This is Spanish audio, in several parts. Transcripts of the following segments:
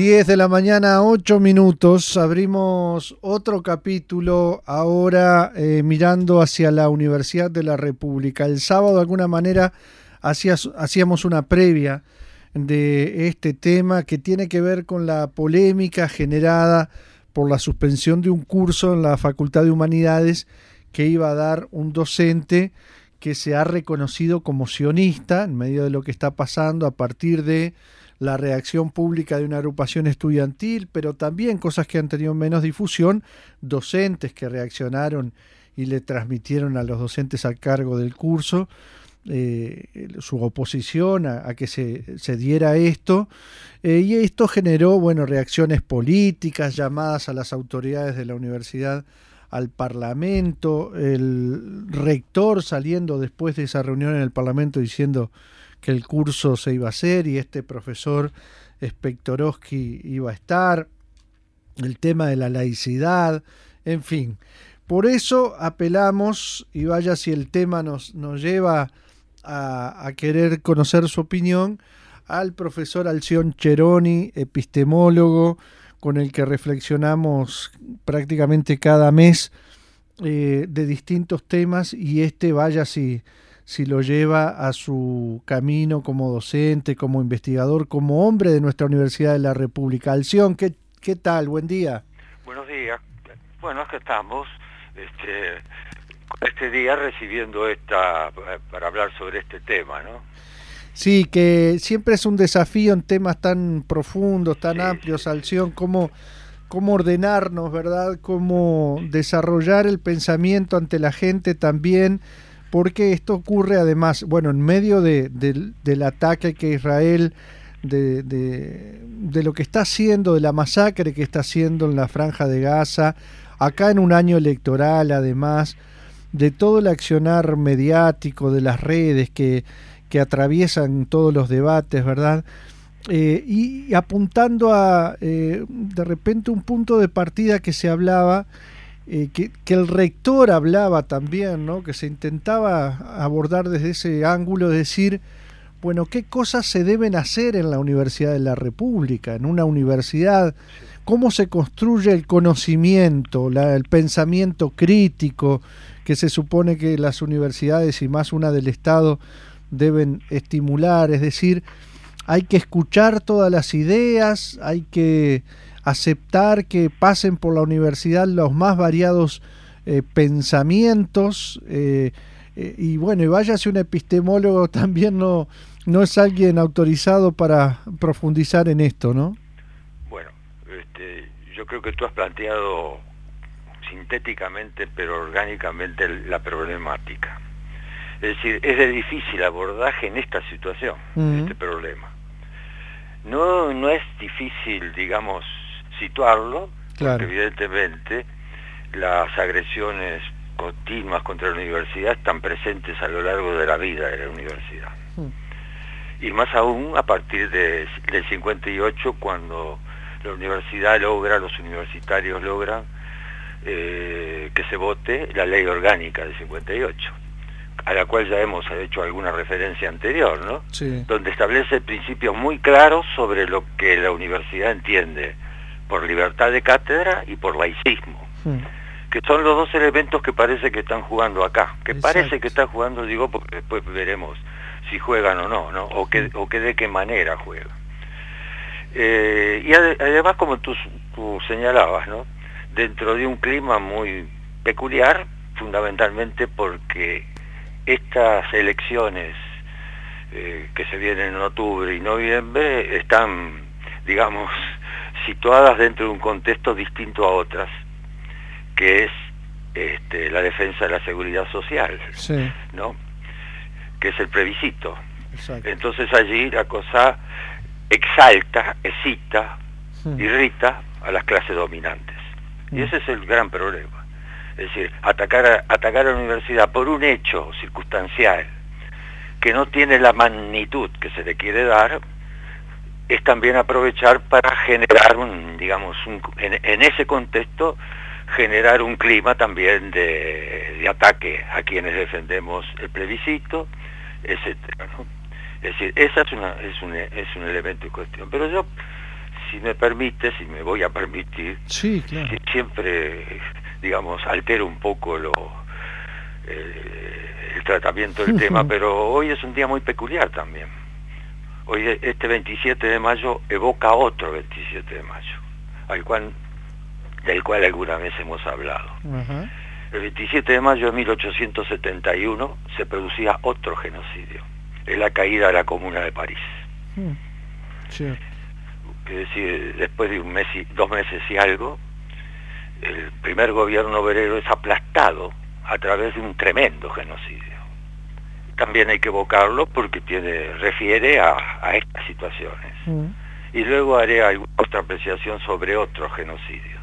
10 de la mañana, 8 minutos. Abrimos otro capítulo ahora eh, mirando hacia la Universidad de la República. El sábado, de alguna manera, hacíamos una previa de este tema que tiene que ver con la polémica generada por la suspensión de un curso en la Facultad de Humanidades que iba a dar un docente que se ha reconocido como sionista en medio de lo que está pasando a partir de la reacción pública de una agrupación estudiantil, pero también cosas que han tenido menos difusión, docentes que reaccionaron y le transmitieron a los docentes a cargo del curso eh, su oposición a, que se, se, diera esto, eh, y esto generó bueno, reacciones políticas, llamadas a las autoridades de la universidad al Parlamento, el rector saliendo después de esa reunión en el Parlamento diciendo que el curso se iba a hacer y este profesor Spectorowski iba a estar, el tema de la laicidad, en fin. Por eso apelamos, y vaya si el tema nos, nos lleva a, querer conocer su opinión, al profesor Alción Cheroni, epistemólogo, con el que reflexionamos prácticamente cada mes eh, de distintos temas, y este vaya si si lo lleva a su camino como docente, como investigador, como hombre de nuestra Universidad de la República. Alción, ¿qué, qué tal? Buen día. Buenos días. Bueno, es que estamos este, este día recibiendo esta, para hablar sobre este tema, ¿no? Sí, que siempre es un desafío en temas tan profundos, tan amplios, Alción, cómo, cómo ordenarnos, ¿verdad? Cómo desarrollar el pensamiento ante la gente también porque esto ocurre además, bueno, en medio de, del ataque que Israel, de, de, lo que está haciendo, de la masacre que está haciendo en la franja de Gaza, acá en un año electoral además, de todo el accionar mediático, de las redes que, que atraviesan todos los debates, ¿verdad? Eh, y, apuntando a eh, de repente un punto de partida que se hablaba eh, que, el rector hablaba también, ¿no? que se intentaba abordar desde ese ángulo, decir, bueno, ¿qué cosas se deben hacer en la Universidad de la República, en una universidad? ¿Cómo se construye el conocimiento, el pensamiento crítico que se supone que las universidades y más una del Estado deben estimular? Es decir, hay que escuchar todas las ideas, hay que aceptar que pasen por la universidad los más variados eh, pensamientos eh, eh, y bueno, y váyase un epistemólogo también no, no es alguien autorizado para profundizar en esto, ¿no? Bueno, este, yo creo que tú has planteado sintéticamente pero orgánicamente la problemática. Es decir, es de difícil abordaje en esta situación, este problema. No, no es difícil, digamos, situarlo, porque evidentemente las agresiones continuas contra la universidad están presentes a lo largo de la vida de la universidad. Mm. Y más aún a partir de, del 58, cuando la universidad logra, los universitarios logran eh, que se vote la ley orgánica del 58, a la cual ya hemos hecho alguna referencia anterior, ¿no? Donde establece principios muy claros sobre lo que la universidad entiende por libertad de cátedra y por laicismo, hmm. que son los dos elementos que parece que están jugando acá, que parece que están jugando, digo, porque después veremos si juegan o no, ¿no? O, que, o que de qué manera juegan. Eh, y además, como tú, señalabas, ¿no? dentro de un clima muy peculiar, fundamentalmente porque estas elecciones eh, que se vienen en octubre y noviembre están, digamos, situadas dentro de un contexto distinto a otras, que es este, la defensa de la seguridad social, ¿no? que es el plebiscito. Entonces allí la cosa exalta, excita, irrita a las clases dominantes. Y hmm. ese es el gran problema. Es decir, atacar a, atacar a la universidad por un hecho circunstancial que no tiene la magnitud que se le quiere dar, es también aprovechar para generar un, digamos, en, ese contexto, generar un clima también de, ataque a quienes defendemos el plebiscito, etcétera, Es decir, esa es, una, es, un, es un elemento de cuestión. Pero yo si me permite, si me voy a permitir, sí, siempre, digamos, altero un poco lo, eh, el tratamiento del tema, pero hoy es un día muy peculiar también. Hoy este 27 de mayo evoca otro 27 de mayo, al cual, del cual alguna vez hemos hablado. El 27 de mayo de 1871 se producía otro genocidio, es la caída de la Comuna de París. Mm. Es decir, después de un mes y, dos meses y algo, el primer gobierno obrero es aplastado a través de un tremendo genocidio. También hay que evocarlo porque tiene, refiere a, estas situaciones. Mm. Y luego haré alguna otra apreciación sobre otros genocidios.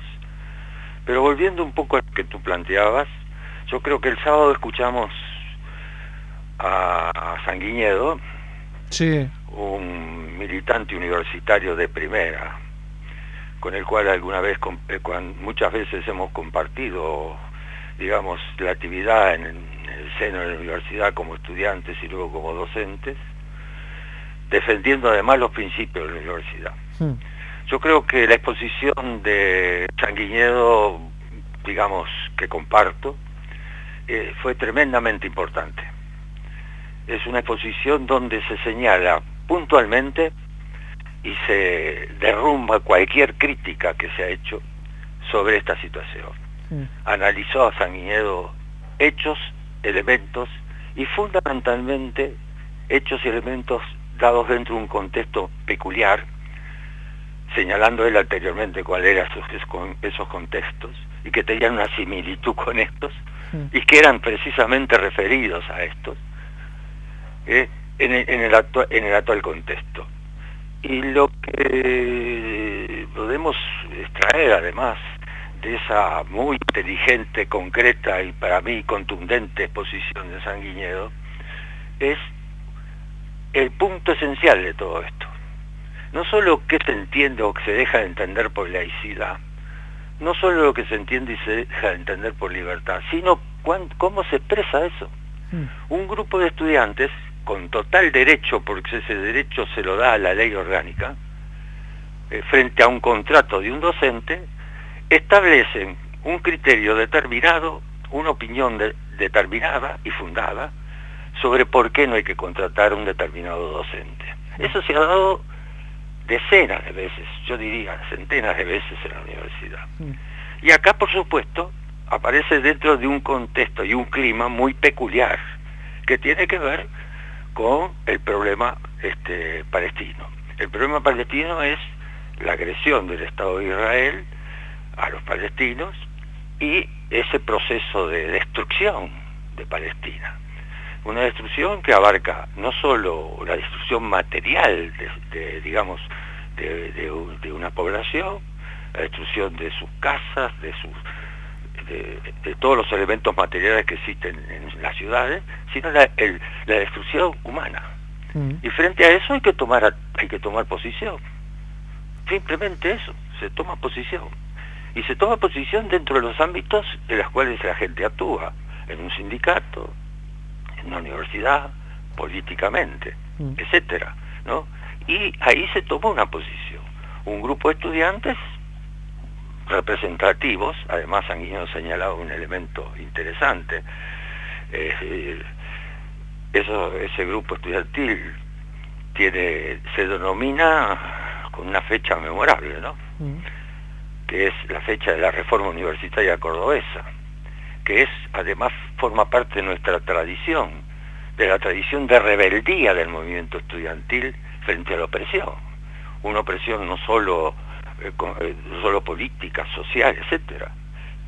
Pero volviendo un poco a lo que tú planteabas, yo creo que el sábado escuchamos a Sanguiñedo, sí. un militante universitario de primera, con el cual alguna vez, eh, muchas veces hemos compartido, digamos, la actividad en el seno de la universidad como estudiantes y luego como docentes, defendiendo además los principios de la universidad. Hmm. Yo creo que la exposición de Sanguiñedo, digamos, que comparto, eh, fue tremendamente importante es una exposición donde se señala puntualmente y se derrumba cualquier crítica que se ha hecho sobre esta situación. Analizó a Sanguinedo hechos, elementos y fundamentalmente hechos y elementos dados dentro de un contexto peculiar, señalando él anteriormente cuáles eran esos contextos y que tenían una similitud con estos y que eran precisamente referidos a estos ¿eh? en, el, en, el en el actual contexto. Y lo que podemos extraer además de esa muy inteligente, concreta y para mí contundente exposición de Sanguiñedo es el punto esencial de todo esto. No solo qué se entiende o que se deja de entender por laicidad, no solo lo que se entiende y se deja de entender por libertad, sino cómo se expresa eso. Mm. Un grupo de estudiantes con total derecho, porque ese derecho se lo da a la ley orgánica, eh, frente a un contrato de un docente, establecen un criterio determinado, una opinión determinada y fundada sobre por qué no hay que contratar a un determinado docente. Eso se ha dado decenas de veces, yo diría centenas de veces en la universidad. Y acá, por supuesto, aparece dentro de un contexto y un clima muy peculiar, que tiene que ver con el problema este, palestino. El problema palestino es la agresión del Estado de Israel a los palestinos y ese proceso de destrucción de Palestina. Una destrucción que abarca no solo la destrucción material de, digamos, de, una población, la destrucción de sus casas, de sus de, todos los elementos materiales que existen en las ciudades, sino la, destrucción humana. Mm. Y frente a eso hay que tomar hay que tomar posición. Simplemente eso, se toma posición. Y se toma posición dentro de los ámbitos en los cuales la gente actúa, en un sindicato, en una universidad, políticamente, mm. etcétera, ¿no? Y ahí se toma una posición. Un grupo de estudiantes representativos, además Sanguino señalado un elemento interesante, eh, eso, ese grupo estudiantil tiene, se denomina con una fecha memorable, ¿no? Mm. Que es la fecha de la reforma universitaria cordobesa, que es, además forma parte de nuestra tradición, de la tradición de rebeldía del movimiento estudiantil frente a la opresión. Una opresión no solo eh, eh, solo política, social, etcétera.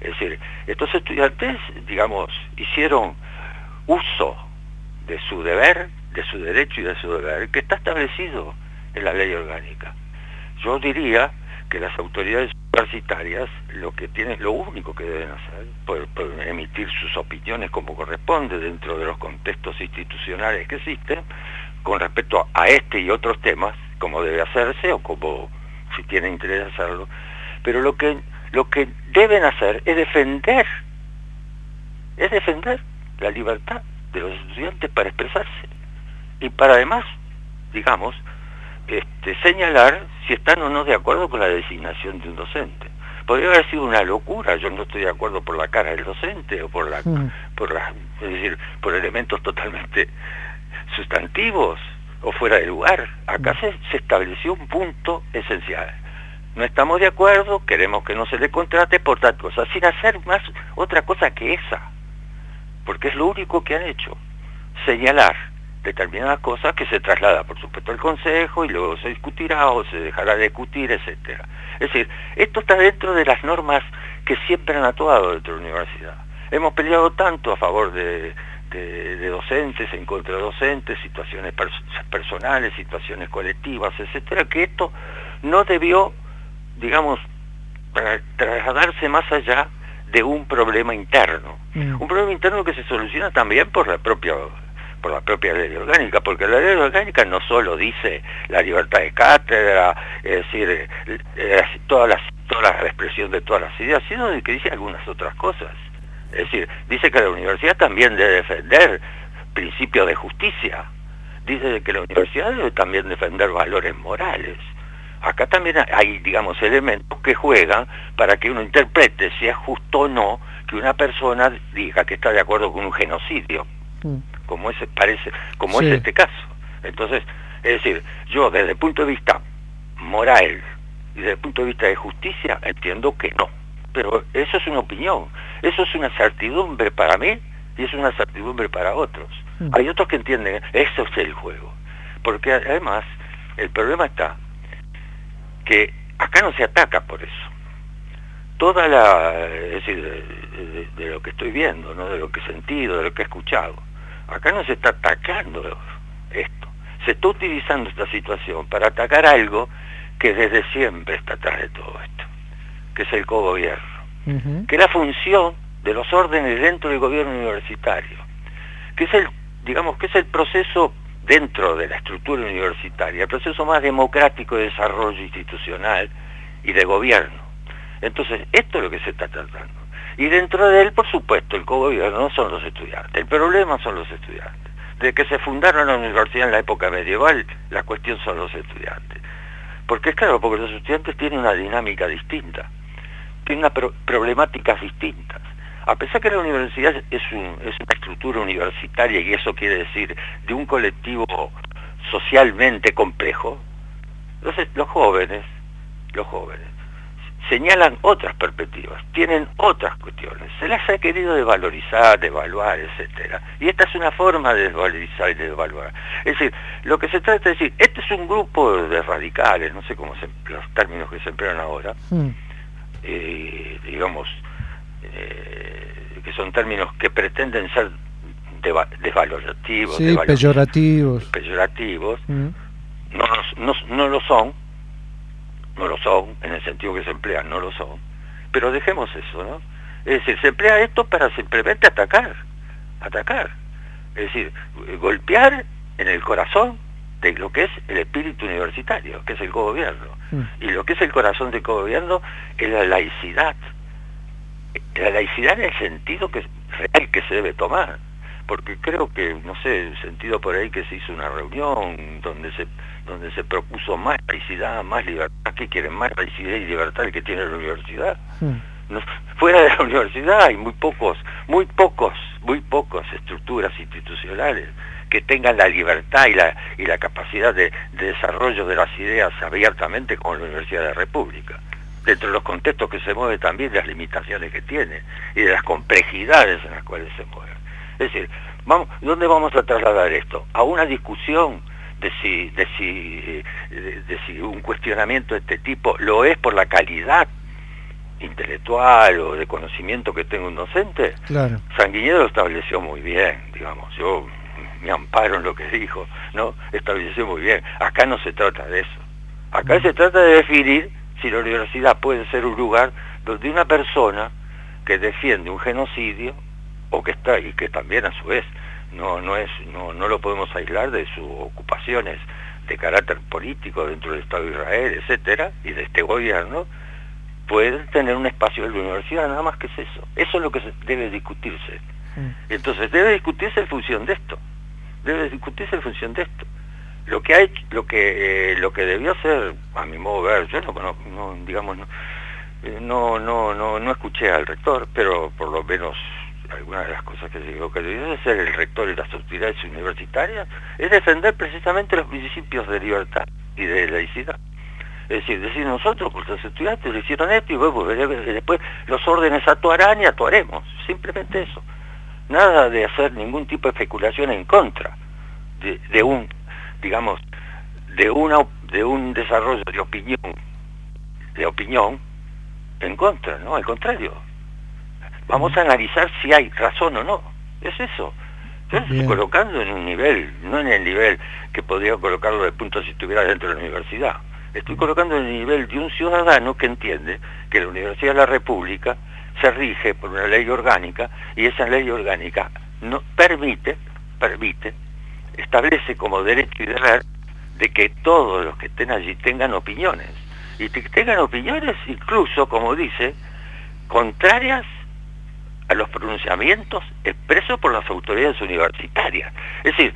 Es decir, estos estudiantes, digamos, hicieron uso de su deber, de su derecho y de su deber, que está establecido en la ley orgánica. Yo diría que las autoridades universitarias lo que tienen, lo único que deben hacer, poder, emitir sus opiniones como corresponde dentro de los contextos institucionales que existen, con respecto a este y otros temas, como debe hacerse o como si tienen interés hacerlo, pero lo que, lo que deben hacer es defender, es defender la libertad de los estudiantes para expresarse y para además, digamos, este, señalar si están o no de acuerdo con la designación de un docente. Podría haber sido una locura, yo no estoy de acuerdo por la cara del docente o por la, mm. por la, es decir, por elementos totalmente sustantivos o fuera de lugar. Acá mm. se, se estableció un punto esencial. No estamos de acuerdo, queremos que no se le contrate por tal cosa, sin hacer más otra cosa que esa, porque es lo único que han hecho, señalar determinadas cosas que se traslada, por supuesto, al Consejo y luego se discutirá o se dejará de discutir, etcétera. Es decir, esto está dentro de las normas que siempre han actuado dentro de la universidad. Hemos peleado tanto a favor de, docentes, en contra de docentes, situaciones personales, situaciones colectivas, etcétera, que esto no debió, digamos, trasladarse más allá de un problema interno. Mm. Un problema interno que se soluciona también por la propia por la propia ley orgánica, porque la ley orgánica no solo dice la libertad de cátedra, es decir, eh, eh, toda, la, toda la expresión de todas las ideas, sino que dice algunas otras cosas. Es decir, dice que la universidad también debe defender principios de justicia, dice que la universidad debe también defender valores morales. Acá también hay, digamos, elementos que juegan para que uno interprete si es justo o no que una persona diga que está de acuerdo con un genocidio. Como, ese, parece, como es este caso. Entonces, es decir, yo desde el punto de vista moral y desde el punto de vista de justicia entiendo que no. Pero eso es una opinión, eso es una certidumbre para mí y es una certidumbre para otros. Mm. Hay otros que entienden, eso es el juego. Porque además, el problema está que acá no se ataca por eso. Toda la, es decir, de, de lo que estoy viendo, ¿no? de lo que he sentido, de lo que he escuchado, Acá no se está atacando esto. Se está utilizando esta situación para atacar algo que desde siempre está atrás de todo esto, que es el cogobierno, que es la función de los órdenes dentro del gobierno universitario, que es el, digamos, que es el proceso dentro de la estructura universitaria, el proceso más democrático de desarrollo institucional y de gobierno. Entonces, esto es lo que se está tratando. Y dentro de él, por supuesto, el cogobierno no son los estudiantes, el problema son los estudiantes. De que se fundaron la universidad en la época medieval, la cuestión son los estudiantes. Porque es claro, porque los estudiantes tienen una dinámica distinta, tienen problemáticas distintas. A pesar que la universidad es, una estructura universitaria y eso quiere decir de un colectivo socialmente complejo, los jóvenes, los jóvenes, señalan otras perspectivas, tienen otras cuestiones, se las ha querido desvalorizar, devaluar, etcétera. Y esta es una forma de desvalorizar y de devaluar. Es decir, lo que se trata de decir, este es un grupo de radicales, no sé cómo se, los términos que se emplean ahora, hmm. eh, digamos, eh, que son términos que pretenden ser desvalorativos, sí, peyorativos, peyorativos no, no, no lo son, no lo son, en el sentido que se emplean, no lo son. Pero dejemos eso, ¿no? Es decir, se emplea esto para simplemente atacar, atacar. Es decir, golpear en el corazón de lo que es el espíritu universitario, que es el cogobierno. Mm. Y lo que es el corazón del cogobierno es la laicidad. La laicidad en el sentido que, real que se debe tomar. Porque creo que, no sé, el sentido por ahí que se hizo una reunión donde se donde se propuso más laicidad, más libertad, que quieren más laicidad y libertad que tiene la universidad. Hmm. fuera de la universidad hay muy pocos, muy pocos, muy pocas estructuras institucionales que tengan la libertad y la, y la capacidad de, desarrollo de las ideas abiertamente como la Universidad de la República dentro de los contextos que se mueve también, de las limitaciones que tiene y de las complejidades en las cuales se mueve. Es decir, vamos, ¿dónde vamos a trasladar esto? A una discusión de si, de si, de, si un cuestionamiento de este tipo lo es por la calidad intelectual o de conocimiento que tenga un docente, claro. Sanguinedo lo estableció muy bien, digamos, yo me amparo en lo que dijo, ¿no? Estableció muy bien. Acá no se trata de eso. Acá se trata de definir si la universidad puede ser un lugar donde una persona que defiende un genocidio o que está y que también a su vez no, no, es, no, no lo podemos aislar de sus ocupaciones de carácter político dentro del Estado de Israel, etcétera, y de este gobierno, pueden tener un espacio en la universidad, nada más que es eso. Eso es lo que debe discutirse. Mm. Entonces, debe discutirse en función de esto. Debe discutirse en función de esto. lo que ha hecho, lo que eh, lo que debió hacer, a mi modo de ver, yo no, no digamos no, no, no, no, no escuché al rector, pero por lo menos algunas de las cosas que digo que debió hacer el rector y las autoridades universitarias es defender precisamente los principios de libertad y de laicidad. Es decir, decir nosotros, los estudiantes lo hicieron esto y después los órdenes actuarán y actuaremos. Simplemente eso. Nada de hacer ningún tipo de especulación en contra de, un, digamos, de una de un desarrollo de opinión, de opinión en contra, ¿no? Al contrario. Vamos a analizar si hay razón o no. Es eso. Estoy colocando en un nivel, no en el nivel que podría colocarlo de punto si estuviera dentro de la universidad. Estoy colocando en el nivel de un ciudadano que entiende que la Universidad de la República se rige por una ley orgánica y esa ley orgánica no permite, permite, establece como derecho y deber de que todos los que estén allí tengan opiniones. Y que tengan opiniones incluso, como dice, contrarias a los pronunciamientos expresos por las autoridades universitarias. Es decir,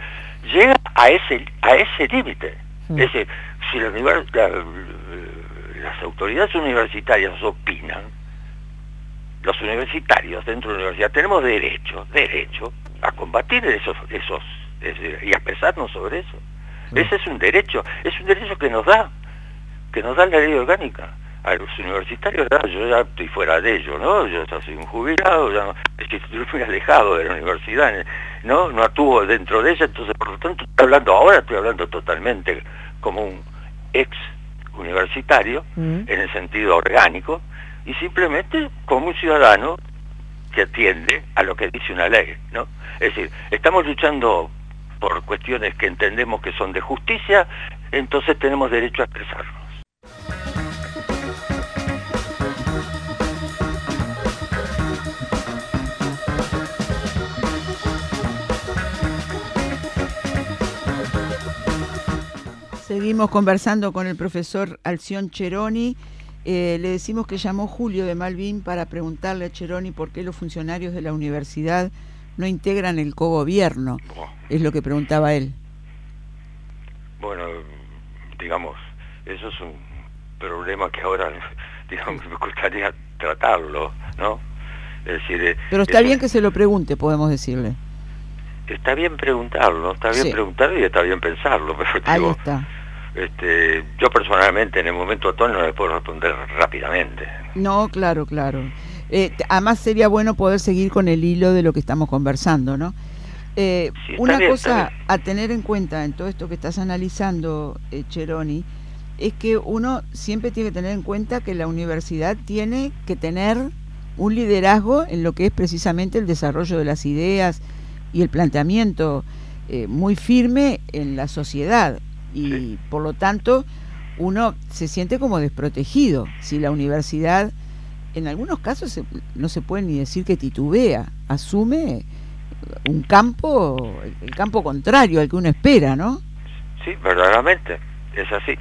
llega a ese, a ese límite. Es decir, si las autoridades universitarias opinan, los universitarios dentro de la universidad tenemos derecho, derecho a combatir esos, esos y a expresarnos sobre eso. Ese es un derecho, es un derecho que nos da, que nos da la ley orgánica a los universitarios, yo ya estoy fuera de ello, ¿no? Yo ya soy un jubilado, ya estoy muy alejado de la universidad, ¿no? No actúo dentro de ella, entonces por lo tanto estoy hablando ahora, estoy hablando totalmente como un ex universitario, mm. en el sentido orgánico, y simplemente como un ciudadano que atiende a lo que dice una ley, ¿no? Es decir, estamos luchando por cuestiones que entendemos que son de justicia, entonces tenemos derecho a expresarnos. Seguimos conversando con el profesor Alción Cheroni. Eh, le decimos que llamó Julio de Malvin para preguntarle a Cheroni por qué los funcionarios de la universidad no integran el cogobierno. Es lo que preguntaba él. Bueno, digamos, eso es un problema que ahora, digamos, me gustaría tratarlo, ¿no? Es decir, eh, Pero está bien que se lo pregunte, podemos decirle. Está bien preguntarlo, está bien preguntarlo y está bien pensarlo, pero Ahí está este, yo personalmente en el momento actual no le puedo responder rápidamente. No, claro, claro. Eh, además sería bueno poder seguir con el hilo de lo que estamos conversando, ¿no? Eh, una cosa a tener en cuenta en todo esto que estás analizando, eh, Cheroni, es que uno siempre tiene que tener en cuenta que la universidad tiene que tener un liderazgo en lo que es precisamente el desarrollo de las ideas y el planteamiento muy firme en la sociedad y por lo tanto uno se siente como desprotegido si la universidad en algunos casos no se puede ni decir que titubea, asume un campo, el campo contrario al que uno espera, ¿no? Sí, verdaderamente, es así.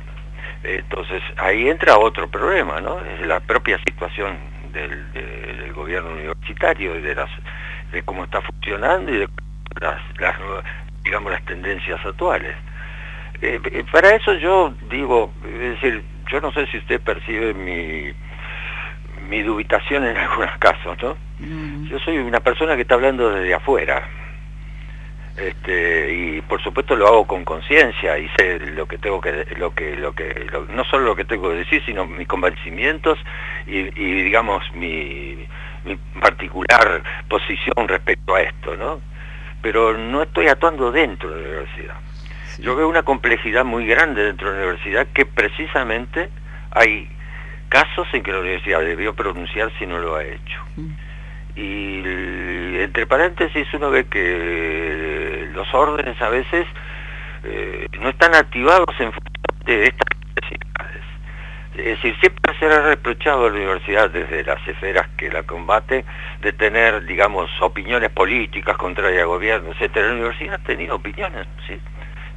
Entonces ahí entra otro problema, ¿no? Es la propia situación del, del gobierno universitario y de, las, de cómo está funcionando y de las, las digamos, las tendencias actuales. Eh, eh, para eso yo digo, es decir, yo no sé si usted percibe mi, mi dubitación en algunos casos, ¿no? Mm. Yo soy una persona que está hablando desde afuera. Este, y por supuesto lo hago con conciencia y sé lo que tengo que lo que lo que no solo lo que tengo que decir sino mis convencimientos y, digamos mi, mi, particular posición respecto a esto no pero no estoy actuando dentro de la universidad yo veo una complejidad muy grande dentro de la universidad que precisamente hay casos en que la universidad debió pronunciar si no lo ha hecho. Mm. Y entre paréntesis uno ve que los órdenes a veces eh, no están activados en función de estas necesidades. Es decir, siempre se ha reprochado a la universidad desde las esferas que la combate de tener, digamos, opiniones políticas contrarias al gobierno, etc. La universidad ha tenido opiniones, ¿sí?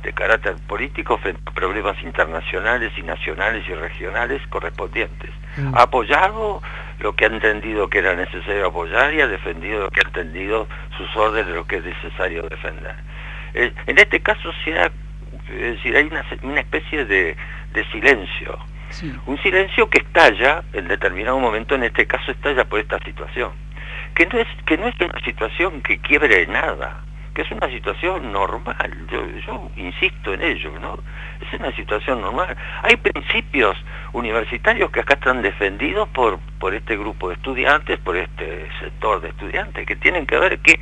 De carácter político frente a problemas internacionales y nacionales y regionales correspondientes. Mm. Ha apoyado lo que ha entendido que era necesario apoyar y ha defendido lo que ha entendido sus órdenes de lo que es necesario defender. Eh, en este caso se ha Es decir, hay una, especie de, silencio. Un silencio que estalla en determinado momento, en este caso estalla por esta situación. Que no es, que no es una situación que quiebre nada, que es una situación normal. Yo, insisto en ello, ¿no? Es una situación normal. Hay principios universitarios que acá están defendidos por, por este grupo de estudiantes, por este sector de estudiantes, que tienen que ver que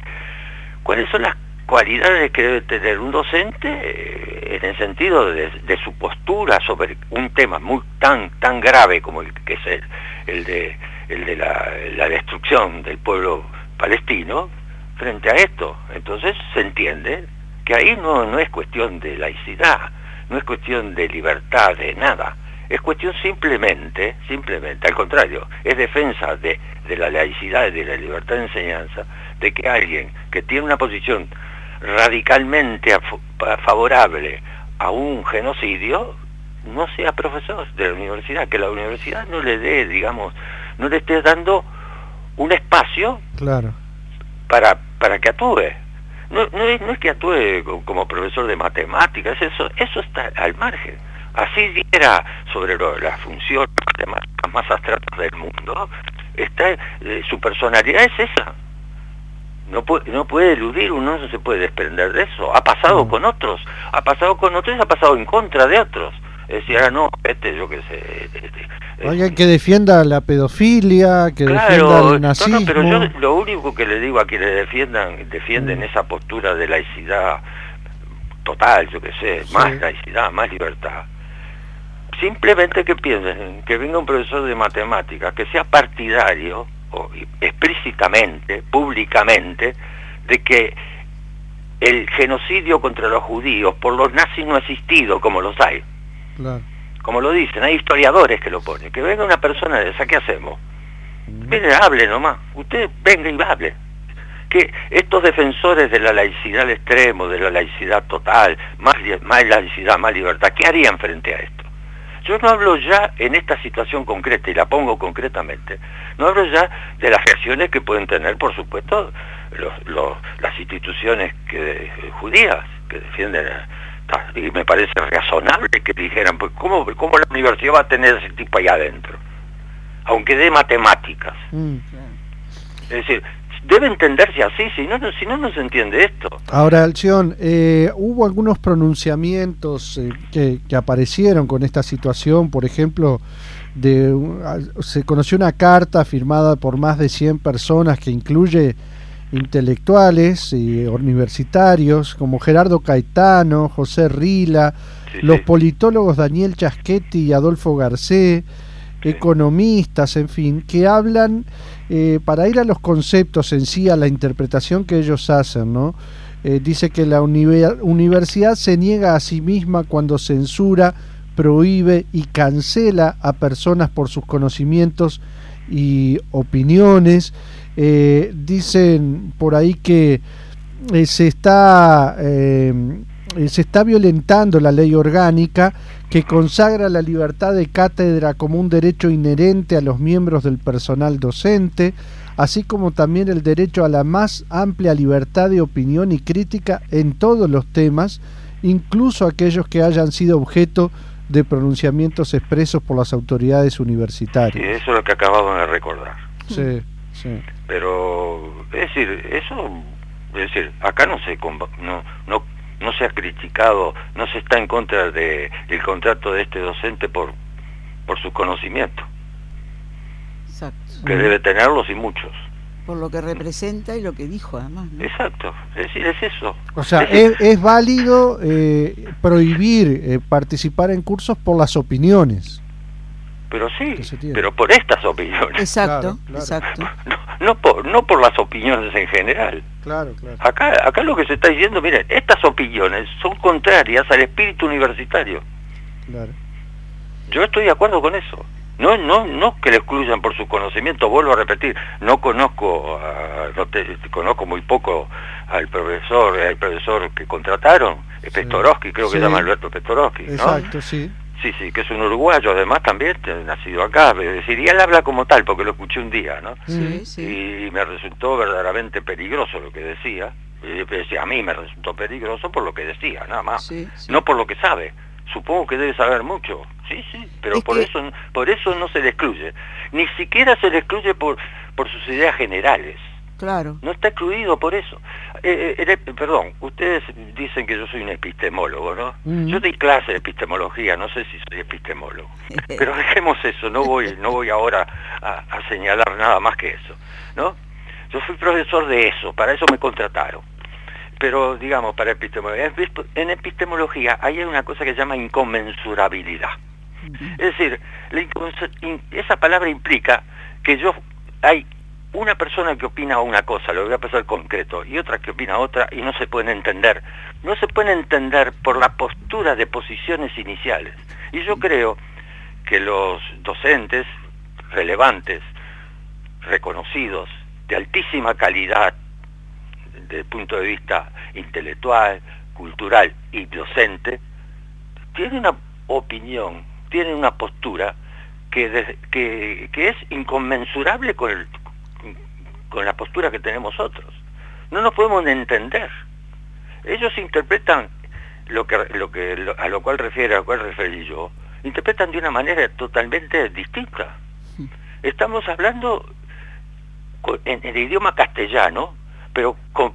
cuáles son las cualidades que debe tener un docente eh, en el sentido de, su postura sobre un tema muy tan tan grave como el que es el, de, el de la, destrucción del pueblo palestino frente a esto. Entonces se entiende que ahí no, no es cuestión de laicidad, no es cuestión de libertad, de nada. Es cuestión simplemente, simplemente, al contrario, es defensa de, de la laicidad y de la libertad de enseñanza, de que alguien que tiene una posición radicalmente favorable a un genocidio no sea profesor de la universidad, que la universidad no le dé, digamos, no le esté dando un espacio claro. Para, para que actúe. No, no, es, no es que actúe como profesor de matemáticas, eso, eso está al margen. Así diera sobre la función más, más abstractas del mundo, está, eh, su personalidad es esa no puede, no puede eludir, uno no se puede desprender de eso. Ha pasado mm. con otros, ha pasado con otros y ha pasado en contra de otros. Es decir, ahora no, este, yo qué sé. Este, este, Alguien que defienda la pedofilia, que defienda el nazismo. No, pero yo lo único que le digo a quienes defiendan, defienden mm. esa postura de laicidad total, yo qué sé, más laicidad, más libertad. Simplemente que piensen que venga un profesor de matemáticas, que sea partidario explícitamente, públicamente, de que el genocidio contra los judíos por los nazis no ha existido, como los hay. Como lo dicen, hay historiadores que lo ponen. Que venga una persona de esa, ¿qué hacemos? Mire, hable nomás. Usted venga y hable. Que estos defensores de la laicidad al extremo, de la laicidad total, más, más laicidad, más libertad, ¿qué harían frente a esto? Yo no hablo ya en esta situación concreta, y la pongo concretamente, no hablo ya de las reacciones que pueden tener, por supuesto, las instituciones que, judías que defienden, y me parece razonable que dijeran, pues ¿cómo, ¿cómo, la universidad va a tener ese tipo ahí adentro? Aunque de matemáticas. Mm. Es decir, debe entenderse así, si no, si no, no se entiende esto. Ahora, Alción, eh, hubo algunos pronunciamientos eh, que, que, aparecieron con esta situación, por ejemplo, de, se conoció una carta firmada por más de 100 personas que incluye intelectuales y universitarios como Gerardo Caetano, José Rila, los politólogos Daniel Chaschetti y Adolfo Garcé, economistas, en fin, que hablan eh, para ir a los conceptos en sí, a la interpretación que ellos hacen, ¿no? Eh, dice que la universidad se niega a sí misma cuando censura, prohíbe y cancela a personas por sus conocimientos y opiniones. Eh, dicen por ahí que se está se está violentando la ley orgánica que consagra la libertad de cátedra como un derecho inherente a los miembros del personal docente, así como también el derecho a la más amplia libertad de opinión y crítica en todos los temas, incluso aquellos que hayan sido objeto de pronunciamientos expresos por las autoridades universitarias. Sí, eso es lo que acabamos de recordar. Sí, sí. Pero, es decir, eso, es decir, acá no se, no, no no se ha criticado, no se está en contra del contrato de este docente por, por sus conocimientos. Exacto. Que debe tenerlos y muchos. Por lo que representa y lo que dijo además. Exacto, es decir, es eso. O sea, es, válido eh, prohibir eh, participar en cursos por las opiniones pero sí, pero por estas opiniones. Exacto, exacto. No, por, no por las opiniones en general. Claro, claro. Acá, acá lo que se está diciendo, miren, estas opiniones son contrarias al espíritu universitario. Claro. Yo estoy de acuerdo con eso. No, no, no que le excluyan por su conocimiento, vuelvo a repetir, no conozco, no conozco muy poco al profesor, al profesor que contrataron, Pestorowski, creo que se llama Alberto Pestorowski, ¿no? Exacto, sí. Sí, sí, que es un uruguayo además también, nacido acá, es decir, y él habla como tal, porque lo escuché un día, ¿no? Sí, sí. Y me resultó verdaderamente peligroso lo que decía, a mí me resultó peligroso por lo que decía, nada más. No por lo que sabe. Supongo que debe saber mucho. Sí, sí, pero por eso por eso no se le excluye. Ni siquiera se le excluye por por sus ideas generales. Claro. No está excluido por eso. Eh, eh, perdón, ustedes dicen que yo soy un epistemólogo, ¿no? Yo doy clase de epistemología, no sé si soy epistemólogo. Pero dejemos eso, no voy, no voy ahora a, señalar nada más que eso, ¿no? Yo fui profesor de eso, para eso me contrataron. Pero, digamos, para epistemología, en epistemología hay una cosa que se llama inconmensurabilidad. Es decir, esa palabra implica que yo hay una persona que opina una cosa, lo voy a pasar concreto, y otra que opina otra y no se pueden entender. No se pueden entender por la postura de posiciones iniciales. Y yo creo que los docentes relevantes, reconocidos, de altísima calidad desde el punto de vista intelectual, cultural y docente, tienen una opinión, tienen una postura que, que, que es inconmensurable con el, con la postura que tenemos otros. No nos podemos entender. Ellos interpretan lo que, lo que, a lo cual refiere, a lo cual referí yo, interpretan de una manera totalmente distinta. Estamos hablando en el idioma castellano, pero con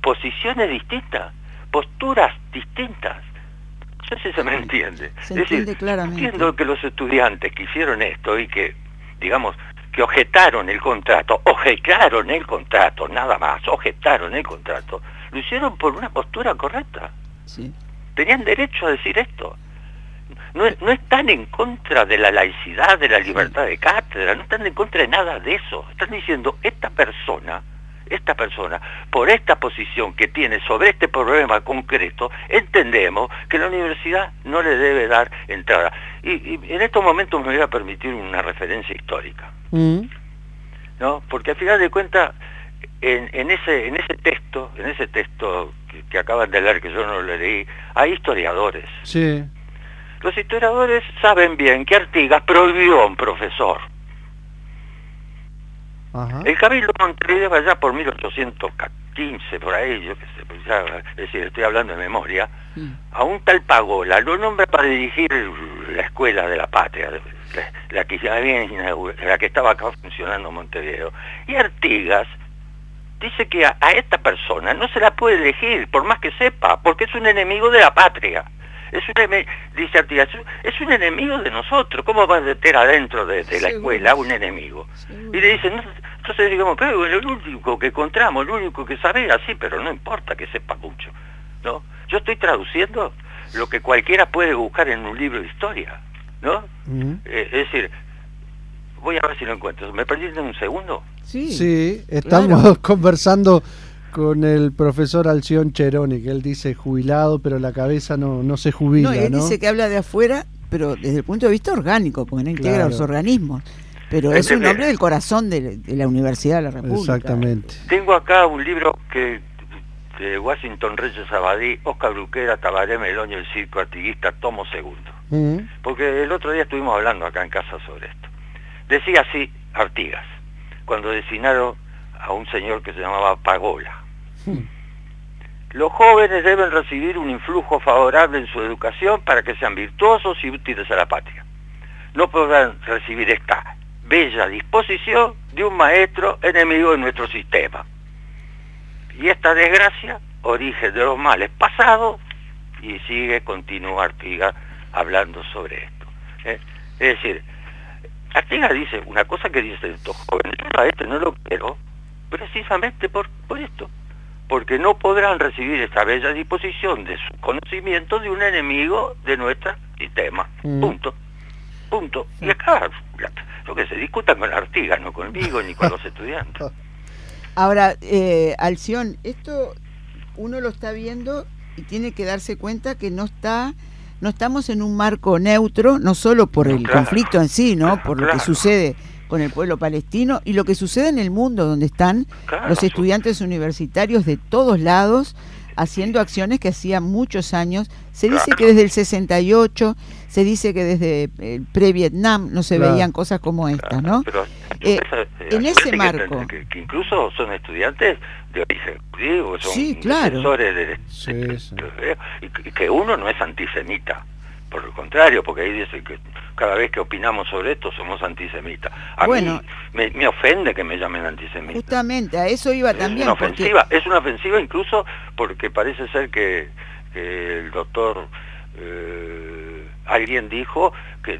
posiciones distintas, posturas distintas. No sé si se me entiende. Se entiende claramente. Entiendo que los estudiantes que hicieron esto y que, digamos, que objetaron el contrato, objetaron el contrato, nada más, objetaron el contrato, lo hicieron por una postura correcta. Sí. Tenían derecho a decir esto. No, no, están en contra de la laicidad, de la libertad de cátedra, no están en contra de nada de eso. Están diciendo, esta persona esta persona, por esta posición que tiene sobre este problema concreto, entendemos que la universidad no le debe dar entrada. Y, en estos momentos me voy a permitir una referencia histórica. Mm. ¿No? Porque al final de cuentas, en, ese, en ese texto, en ese texto que, acaban de leer, que yo no lo leí, hay historiadores. Sí. Los historiadores saben bien que Artigas prohibió a un profesor el Cabildo de Montevideo allá por 1815, por ahí, yo qué sé, pues es decir, estoy hablando de memoria, mm. a un tal Pagola lo nombra para dirigir la escuela de la patria, la, que, la que estaba acá funcionando en Montevideo. Y Artigas dice que a, esta persona no se la puede elegir, por más que sepa, porque es un enemigo de la patria. Es un, dice Artigas, es un enemigo de nosotros. ¿Cómo va a meter adentro de, la escuela un enemigo? Y le dicen, entonces digamos, pero el único que encontramos, el único que sabe, así, pero no importa que sepa mucho. ¿no? Yo estoy traduciendo lo que cualquiera puede buscar en un libro de historia. ¿no? Eh, es decir, voy a ver si lo encuentro. ¿Me perdí en un segundo? Sí, sí estamos conversando con el profesor Alción Cheroni, que él dice jubilado, pero la cabeza no, no se jubila. No, él dice que habla de afuera, pero desde el punto de vista orgánico, porque no integra los organismos. Pero es un hombre del corazón de, la Universidad de la República. Exactamente. Tengo acá un libro que de Washington Reyes Abadí, Oscar Bruquera, Tabaré Meloño, el circo artiguista, tomo segundo. Porque el otro día estuvimos hablando acá en casa sobre esto. Decía así Artigas, cuando designaron a un señor que se llamaba Pagola. Los jóvenes deben recibir un influjo favorable en su educación para que sean virtuosos y útiles a la patria. No podrán recibir esta bella disposición de un maestro enemigo de nuestro sistema. Y esta desgracia, origen de los males pasados, y sigue, continúa Artigas hablando sobre esto. ¿eh? Es decir, Artigas dice una cosa que dice estos jóvenes, yo a este no lo quiero, precisamente por, por esto, porque no podrán recibir esta bella disposición de su conocimiento de un enemigo de nuestro sistema. Mm. Punto. Punto. Y acá lo que se discuta con Artigas, no conmigo ni con los estudiantes. Ahora, eh, Alción, esto uno lo está viendo y tiene que darse cuenta que no está no estamos en un marco neutro, no solo por el conflicto en sí, ¿no? por lo que sucede con el pueblo palestino y lo que sucede en el mundo donde están los estudiantes universitarios de todos lados haciendo acciones que hacía muchos años. Se dice que desde el 68, se dice que desde el pre-Vietnam no se veían cosas como estas, ¿no? Eh, en ese marco. Que, incluso son estudiantes de origen judío, son sí, claro. de, y que uno no es antisemita por el contrario, porque ahí dice que cada vez que opinamos sobre esto somos antisemitas. A bueno, mí me, ofende que me llamen antisemita. Justamente, a eso iba también. Es una ofensiva, es una ofensiva incluso porque parece ser que, el doctor... Eh, alguien dijo que,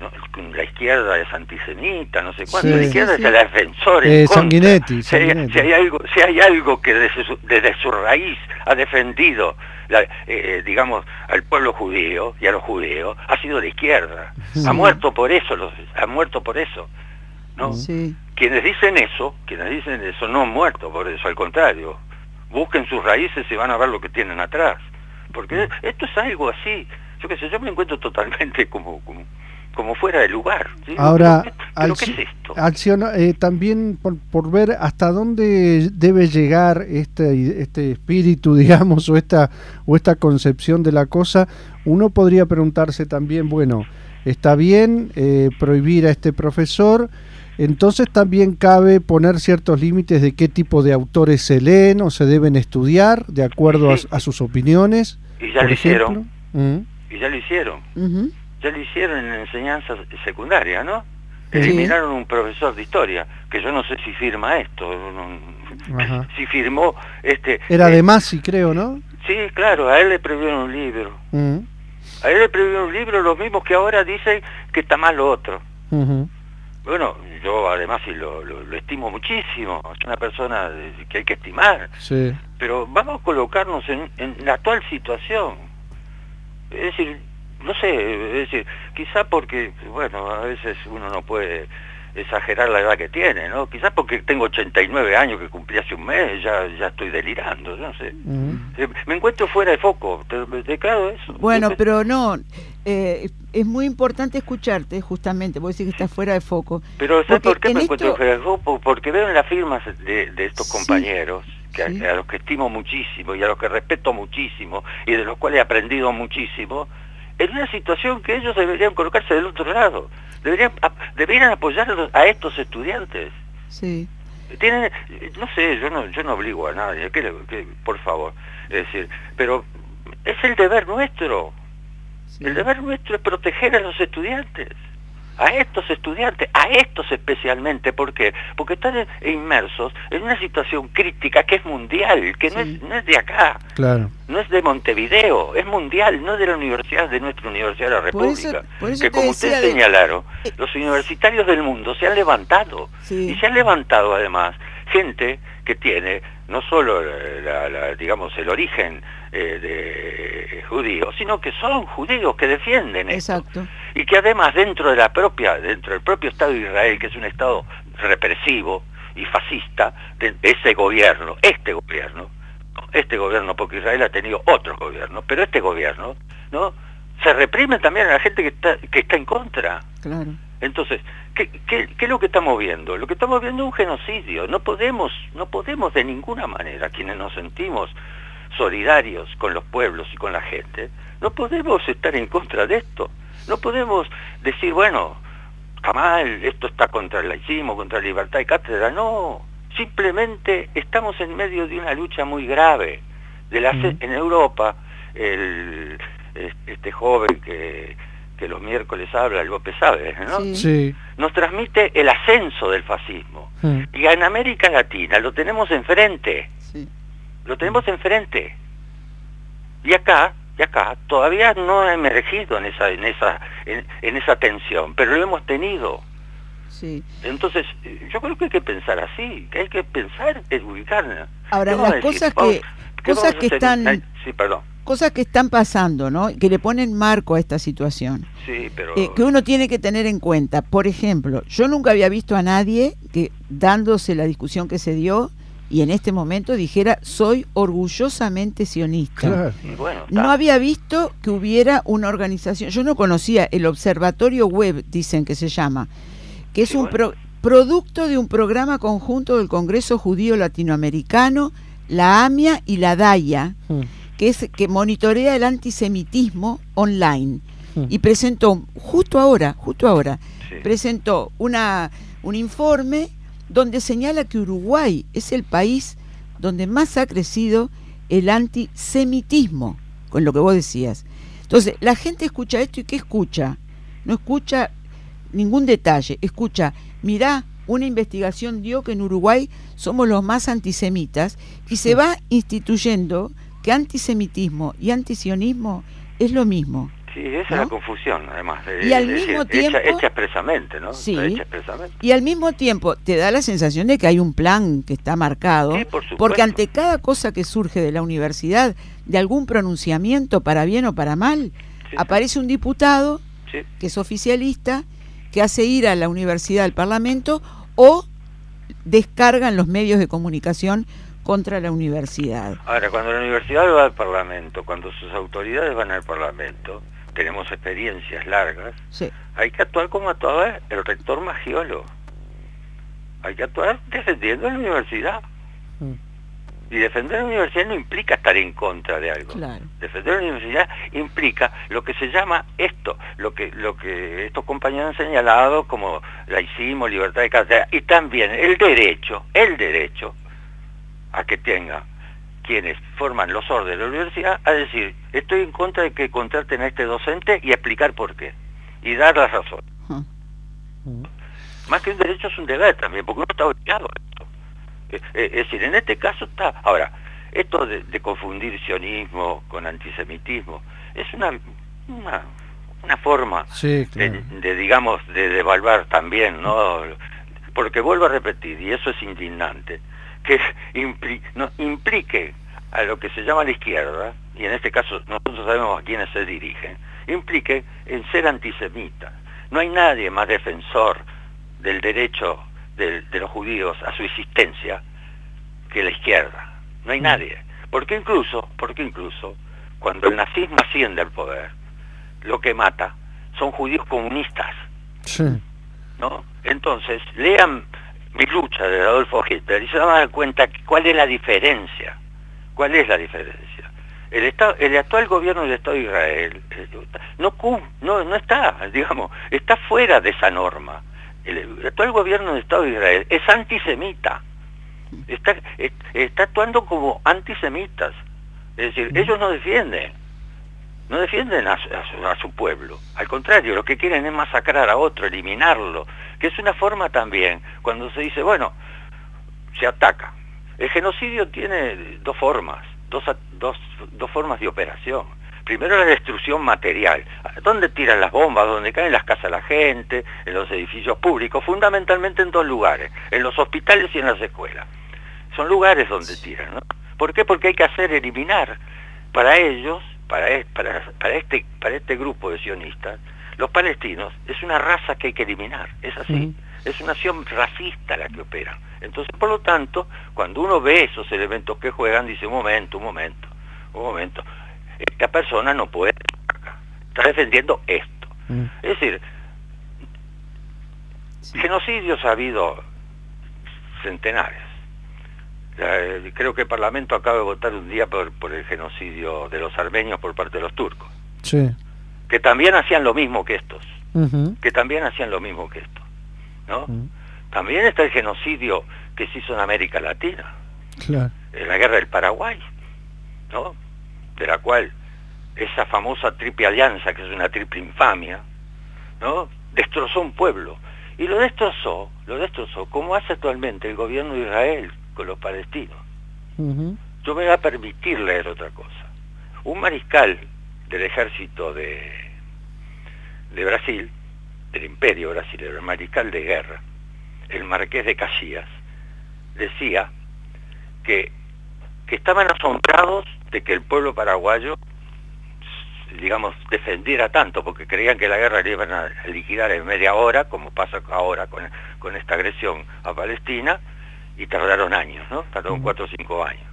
la izquierda es antisemita, no sé cuánto, la izquierda es el defensor. Eh, Sanguinetti, Si, hay, algo, si hay algo que desde su, desde su raíz ha defendido, la, eh, digamos, al pueblo judío y a los judíos, ha sido la izquierda. Ha muerto por eso, los, ha muerto por eso. ¿no? Quienes dicen eso, quienes dicen eso no han muerto por eso, al contrario. Busquen sus raíces y van a ver lo que tienen atrás. Porque esto es algo así yo qué sé, yo me encuentro totalmente como, como, fuera de lugar. Ahora, Acción, eh, también por, ver hasta dónde debe llegar este, este espíritu, digamos, o esta, o esta concepción de la cosa, uno podría preguntarse también, bueno, está bien eh, prohibir a este profesor, entonces también cabe poner ciertos límites de qué tipo de autores se leen o se deben estudiar de acuerdo a, sus opiniones. Y ya lo hicieron. Mm y ya lo hicieron. Ya lo hicieron en enseñanza secundaria, ¿no? Eliminaron un profesor de historia, que yo no sé si firma esto, si firmó este... Era de Masi, creo, ¿no? Sí, claro, a él le prohibieron un libro. A él le prohibieron un libro los mismos que ahora dicen que está mal lo otro. Bueno, yo además lo, lo, estimo muchísimo, es una persona que hay que estimar. Sí. Pero vamos a colocarnos en, en la actual situación es decir, no sé, es decir, quizá porque, bueno, a veces uno no puede exagerar la edad que tiene, ¿no? Quizás porque tengo 89 años que cumplí hace un mes, ya, ya estoy delirando, no sé. Eh, me encuentro fuera de foco, te, declaro eso. Bueno, pero no, eh, es muy importante escucharte, justamente, vos decís que estás fuera de foco. Pero ¿sabes por qué me encuentro fuera de foco? Porque veo en las firmas de, estos compañeros que a, los que estimo muchísimo y a los que respeto muchísimo y de los cuales he aprendido muchísimo, en una situación que ellos deberían colocarse del otro lado, deberían, deberían apoyar a estos estudiantes. Sí. Tienen, no sé, yo no, yo no obligo a nadie, que, por favor, es decir, pero es el deber nuestro. El deber nuestro es proteger a los estudiantes a estos estudiantes, a estos especialmente, ¿por qué? Porque están inmersos en una situación crítica que es mundial, que no, es, no es de acá, claro. no es de Montevideo, es mundial, no de la universidad, de nuestra Universidad de la República, que como ustedes señalaron, eh, los universitarios del mundo se han levantado, y se han levantado además gente que tiene no solo la, digamos el origen eh, de judíos, sino que son judíos que defienden Exacto. y que además dentro de la propia dentro del propio Estado de Israel, que es un Estado represivo y fascista, de ese gobierno, este gobierno, este gobierno, porque Israel ha tenido otros gobiernos, pero este gobierno, ¿no? Se reprime también a la gente que está, que está en contra. Claro. Entonces, ¿qué, ¿qué, es lo que estamos viendo? Lo que estamos viendo es un genocidio. No podemos, no podemos de ninguna manera, quienes nos sentimos solidarios con los pueblos y con la gente, no podemos estar en contra de esto. No podemos decir, bueno, está mal, esto está contra el laicismo, contra la libertad de cátedra. No, simplemente estamos en medio de una lucha muy grave. De la, En Europa, el, este joven que que los miércoles habla López Chávez, ¿no? Sí. Nos transmite el ascenso del fascismo. Y en América Latina lo tenemos enfrente. Sí. Lo tenemos enfrente. Y acá, y acá, todavía no ha emergido en esa, en esa, en, esa tensión, pero lo hemos tenido. Sí. Entonces, yo creo que hay que pensar así, que hay que pensar en ubicarla. Ahora, las cosas que, cosas que están... Sí, perdón cosas que están pasando, ¿no? Que le ponen marco a esta situación. Sí, pero... Eh, que uno tiene que tener en cuenta. Por ejemplo, yo nunca había visto a nadie que, dándose la discusión que se dio, y en este momento dijera, soy orgullosamente sionista. no había visto que hubiera una organización, yo no conocía el Observatorio Web, dicen que se llama, que es un producto de un programa conjunto del Congreso Judío Latinoamericano, la AMIA y la DAIA. Mm que es que monitorea el antisemitismo online hmm. y presentó justo ahora, justo ahora, presentó una un informe donde señala que Uruguay es el país donde más ha crecido el antisemitismo, con lo que vos decías. Entonces, la gente escucha esto y ¿qué escucha? No escucha ningún detalle, escucha, mirá, una investigación dio que en Uruguay somos los más antisemitas y se va instituyendo que antisemitismo y antisionismo es lo mismo. Sí, esa es la confusión, además. Y al mismo tiempo... Hecha, expresamente, ¿no? Sí. Y al mismo tiempo te da la sensación de que hay un plan que está marcado, porque ante cada cosa que surge de la universidad, de algún pronunciamiento para bien o para mal, aparece un diputado que es oficialista, que hace ir a la universidad al Parlamento o descargan los medios de comunicación contra la universidad. Ahora, cuando la universidad va al Parlamento, cuando sus autoridades van al Parlamento, tenemos experiencias largas, hay que actuar como actuaba el rector Magiolo. Hay que actuar defendiendo la universidad. Mm. Y defender la universidad no implica estar en contra de algo. Defender la universidad implica lo que se llama esto, lo que, lo que estos compañeros han señalado como laicismo, libertad de cátedra, y también el derecho, el derecho a que tenga quienes forman los órdenes de la universidad a decir, estoy en contra de que contraten a este docente y explicar por qué, y dar la razón. Más que un derecho es un deber también, porque uno está obligado a esto. Eh, eh, es decir, en este caso está... Ahora, esto de, confundir sionismo con antisemitismo es una, una, forma de, digamos, de devaluar también, ¿no? Porque vuelvo a repetir, y eso es indignante, que no, implique a lo que se llama la izquierda, y en este caso nosotros sabemos a quiénes se dirigen, implique en ser antisemita. No hay nadie más defensor del derecho de, los judíos a su existencia que la izquierda. No hay mm. nadie. Porque incluso, porque incluso, cuando el nazismo asciende al poder, lo que mata son judíos comunistas. ¿No? Entonces, lean mi lucha de Adolfo Hitler y se dar cuenta cuál es la diferencia. ¿Cuál es la diferencia? El, estado, el actual gobierno del Estado de Israel eh, no, no, no está, digamos, está fuera de esa norma. El, actual gobierno del Estado de Israel es antisemita. Está, está actuando como antisemitas. Es decir, ellos no defienden no defienden a, su, pueblo. Al contrario, lo que quieren es masacrar a otro, eliminarlo, que es una forma también, cuando se dice, bueno, se ataca. El genocidio tiene dos formas, dos, dos, dos formas de operación. Primero la destrucción material. ¿Dónde tiran las bombas? ¿Dónde caen las casas de la gente? En los edificios públicos, fundamentalmente en dos lugares, en los hospitales y en las escuelas. Son lugares donde tiran, ¿no? ¿Por qué? Porque hay que hacer eliminar. Para ellos, para, para, este, para este grupo de sionistas, los palestinos es una raza que hay que eliminar, es así, es una acción racista la que opera. Entonces, por lo tanto, cuando uno ve esos elementos que juegan, dice, un momento, un momento, un momento, esta persona no puede, está defendiendo esto. Es decir, genocidios ha habido centenares eh, creo que el Parlamento acaba de votar un día por, el genocidio de los armenios por parte de los turcos. Sí. Que también hacían lo mismo que estos. Que también hacían lo mismo que estos. ¿no? También está el genocidio que se hizo en América Latina. Claro. En la guerra del Paraguay. ¿no? De la cual esa famosa triple alianza, que es una triple infamia, ¿no? destrozó un pueblo. Y lo destrozó, lo destrozó, como hace actualmente el gobierno de Israel con los palestinos. Yo me voy a permitir leer otra cosa. Un mariscal del ejército de, de Brasil, del imperio brasileño, el mariscal de guerra, el marqués de Casillas, decía que, que estaban asombrados de que el pueblo paraguayo digamos, defendiera tanto, porque creían que la guerra la iban a liquidar en media hora, como pasa ahora con, con esta agresión a Palestina, y tardaron años, ¿no? Tardaron cuatro o cinco años.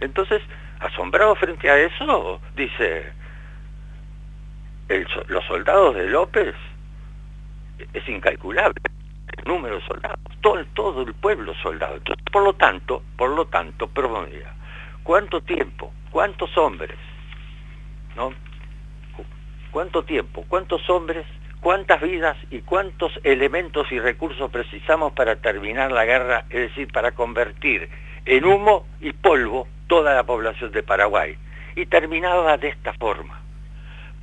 Entonces, asombrado frente a eso, dice, los soldados de López es incalculable, el número de soldados, todo, todo el pueblo soldado. Entonces, por lo tanto, por lo tanto, perdón, ¿cuánto tiempo, cuántos hombres ¿no? ¿Cuánto tiempo? ¿Cuántos hombres? ¿Cuántas vidas y cuántos elementos y recursos precisamos para terminar la guerra? Es decir, para convertir en humo y polvo toda la población de Paraguay. Y terminaba de esta forma,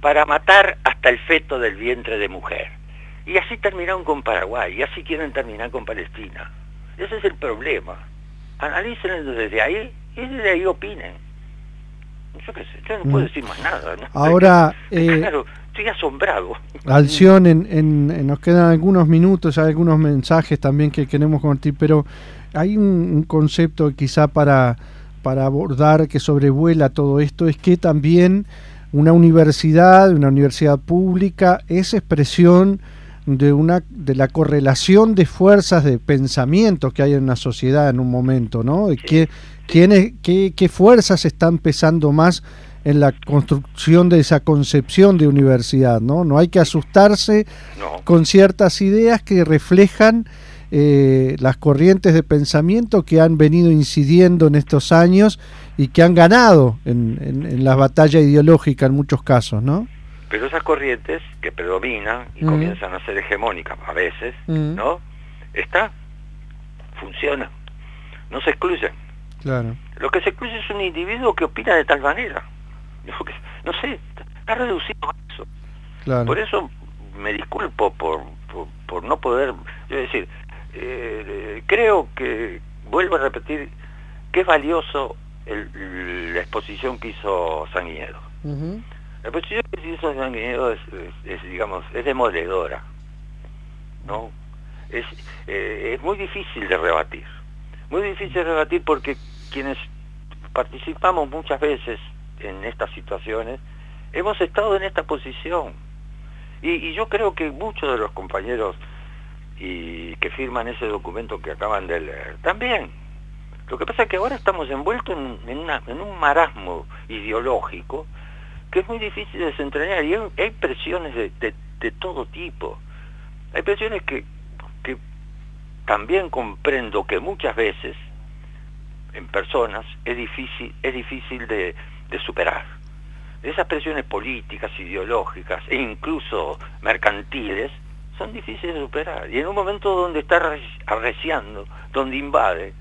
para matar hasta el feto del vientre de mujer. Y así terminaron con Paraguay, y así quieren terminar con Palestina. Ese es el problema. Analícenlo desde ahí y desde ahí opinen. Yo qué sé, yo no puedo mm. decir más nada. Ahora, eh, claro, estoy asombrado. Alción, en, en, nos quedan algunos minutos, hay algunos mensajes también que queremos compartir, pero hay un, concepto quizá para, para abordar que sobrevuela todo esto, es que también una universidad, una universidad pública, es expresión de una de la correlación de fuerzas de pensamiento que hay en una sociedad en un momento, ¿no? ¿Qué, qué, qué fuerzas están pesando más en la construcción de esa concepción de universidad, ¿no? No hay que asustarse con ciertas ideas que reflejan eh, las corrientes de pensamiento que han venido incidiendo en estos años y que han ganado en, en la batalla ideológica en muchos casos, ¿no? Pero esas corrientes que predominan y mm. comienzan a ser hegemónicas a veces, mm. ¿no? Está, funciona, no se excluyen. Claro. Lo que se excluye es un individuo que opina de tal manera. No sé, está reducido a eso. Por eso me disculpo por, por, no poder, yo decir, eh, creo que, vuelvo a repetir, que es valioso la exposición que hizo Sanguinedo. La posición que hizo es, es, digamos, es demoledora, ¿no? Es, eh, es muy difícil de rebatir, muy difícil de rebatir porque quienes participamos muchas veces en estas situaciones, hemos estado en esta posición. Y, yo creo que muchos de los compañeros y que firman ese documento que acaban de leer, también. Lo que pasa es que ahora estamos envueltos en, un marasmo ideológico que es muy difícil de desentrañar y hay, presiones de, de, todo tipo. Hay presiones que, que también comprendo que muchas veces en personas es difícil, es difícil de, de superar. Esas presiones políticas, ideológicas e incluso mercantiles son difíciles de superar. Y en un momento donde está arreciando, donde invade,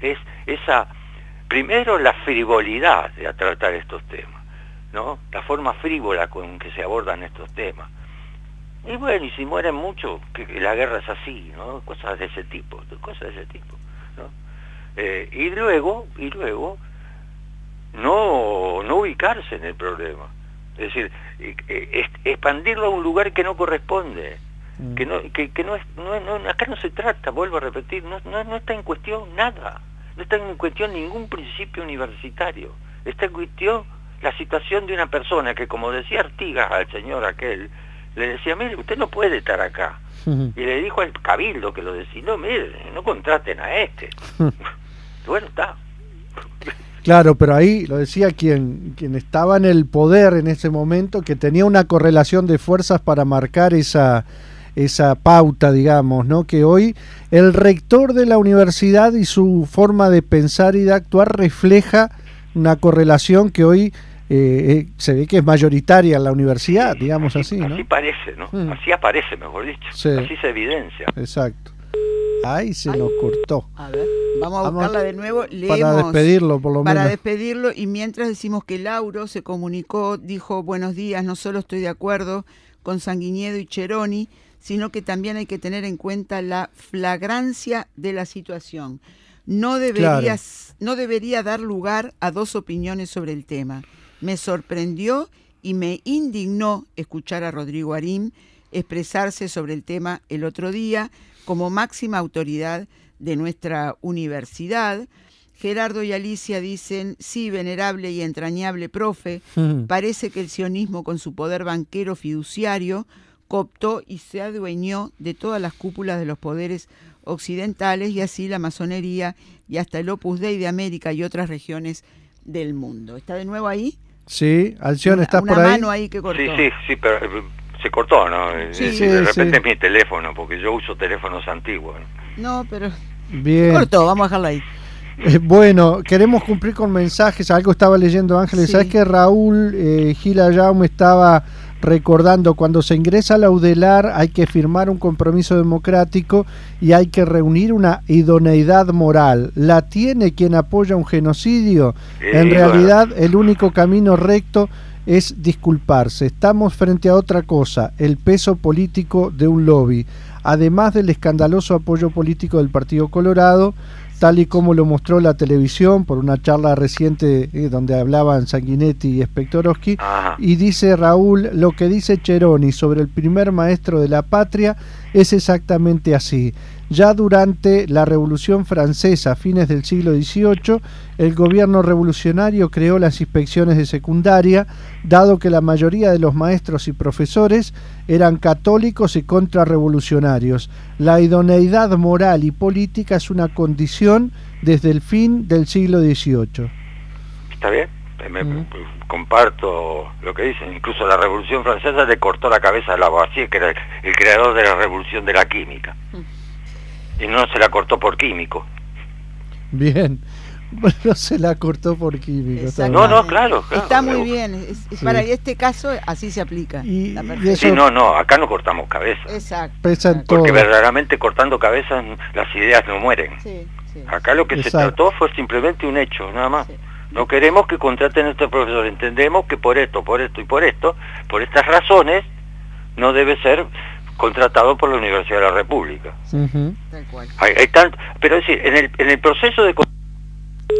es esa, primero la frivolidad de tratar estos temas la forma frívola con que se abordan estos temas. Y bueno, y si mueren muchos, que, la guerra es así, ¿no? Cosas de ese tipo, cosas de ese tipo, eh, y luego, y luego, no, no ubicarse en el problema. Es decir, expandirlo a un lugar que no corresponde. Mm. Que no, que, que no, es, no, acá no se trata, vuelvo a repetir, no, no, no está en cuestión nada, no está en cuestión ningún principio universitario, está en cuestión la situación de una persona que, como decía Artigas al señor aquel, le decía, mire, usted no puede estar acá. Y le dijo al cabildo que lo decía, no, mire, no contraten a este. bueno, está. Claro, pero ahí lo decía quien, quien estaba en el poder en ese momento, que tenía una correlación de fuerzas para marcar esa, esa pauta, digamos, ¿no? Que hoy el rector de la universidad y su forma de pensar y de actuar refleja una correlación que hoy eh, eh, se ve que es mayoritaria en la universidad, digamos así, ¿no? Así parece, ¿no? Mm. Así aparece, mejor dicho. Así se evidencia. Exacto. Ahí se nos cortó. A ver, vamos a buscarla de nuevo. para despedirlo, por lo menos. Para despedirlo, y mientras decimos que Lauro se comunicó, dijo, buenos días, no solo estoy de acuerdo con Sanguinedo y Cheroni, sino que también hay que tener en cuenta la flagrancia de la situación. No, deberías, no debería dar lugar a dos opiniones sobre el tema. Me sorprendió y me indignó escuchar a Rodrigo Arim expresarse sobre el tema el otro día como máxima autoridad de nuestra universidad. Gerardo y Alicia dicen, sí, venerable y entrañable profe, parece que el sionismo con su poder banquero fiduciario cooptó y se adueñó de todas las cúpulas de los poderes occidentales y así la masonería y hasta el Opus Dei de América y otras regiones del mundo. ¿Está de nuevo ahí? Sí, Alción, ¿estás por ahí? mano ahí que cortó. Sí, sí, sí, pero eh, se cortó, ¿no? Sí, sí, de repente es mi teléfono, porque yo uso teléfonos antiguos. No, pero Bien. cortó, vamos a dejarlo ahí. Eh, bueno, queremos cumplir con mensajes. Algo estaba leyendo Ángeles. ¿Sabes que Raúl eh, Gila me estaba recordando cuando se ingresa a la UDELAR hay que firmar un compromiso democrático y hay que reunir una idoneidad moral. ¿La tiene quien apoya un genocidio? en realidad el único camino recto es disculparse. Estamos frente a otra cosa, el peso político de un lobby. Además del escandaloso apoyo político del Partido Colorado, tal y como lo mostró la televisión por una charla reciente eh, donde hablaban Sanguinetti y Spectorowski. Y dice Raúl, lo que dice Cheroni sobre el primer maestro de la patria es exactamente así. Ya durante la Revolución Francesa, a fines del siglo XVIII, el gobierno revolucionario creó las inspecciones de secundaria, dado que la mayoría de los maestros y profesores eran católicos y contrarrevolucionarios. La idoneidad moral y política es una condición desde el fin del siglo XVIII. Está bien, comparto lo que dicen. Incluso la Revolución Francesa le cortó la cabeza a Lavoisier, que era el, creador de la Revolución de la Química y no se la cortó por químico. Bien. Bueno, se la cortó por químico. No, no, claro, Está muy bien. Para este caso así se aplica. Y, Sí, no, no, acá no cortamos cabezas. Exacto. Porque verdaderamente cortando cabezas las ideas no mueren. acá lo que se trató fue simplemente un hecho, nada más. No queremos que contraten a este profesor. Entendemos que por esto, por esto y por esto, por estas razones, no debe ser contratado por la Universidad de la República. pero es decir, en el, en el proceso de...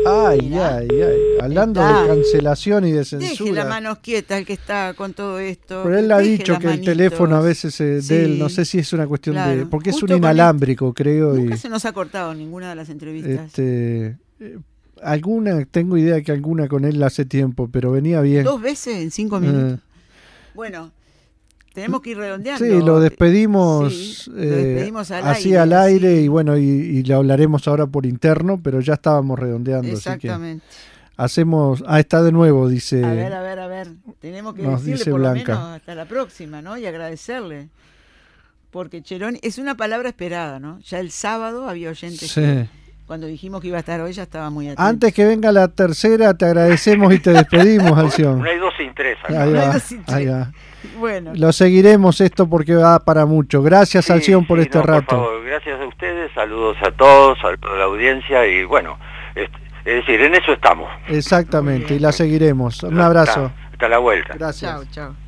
Ay, ay, ay. Hablando de cancelación y de censura. Deje las manos quietas el que está con todo esto. Pero él ha dicho que el teléfono a veces es de él, no sé si es una cuestión de... Porque es un inalámbrico, creo. Nunca y, se nos ha cortado ninguna de las entrevistas. Este, eh, alguna, tengo idea que alguna con él hace tiempo, pero venía bien. Dos veces en cinco minutos. Eh. Bueno, tenemos que ir redondeando. Sí, lo despedimos, eh, así al aire y bueno, y, lo hablaremos ahora por interno, pero ya estábamos redondeando. Exactamente. hacemos, ah, está de nuevo, dice. A ver, a ver, a ver. Tenemos que decirle por lo menos hasta la próxima, ¿no? Y agradecerle. Porque Cherón es una palabra esperada, ¿no? Ya el sábado había oyentes sí cuando dijimos que iba a estar hoy ya estaba muy atento. Antes que venga la tercera, te agradecemos y te despedimos, Alción. No hay dos sin tres. Bueno. Lo seguiremos esto porque va para mucho. Gracias, Alción, por este rato. Gracias a ustedes, saludos a todos, a toda la audiencia y bueno, es, decir, en eso estamos. Exactamente, y la seguiremos. Un abrazo. Hasta, hasta la vuelta. Gracias. Chao, chao.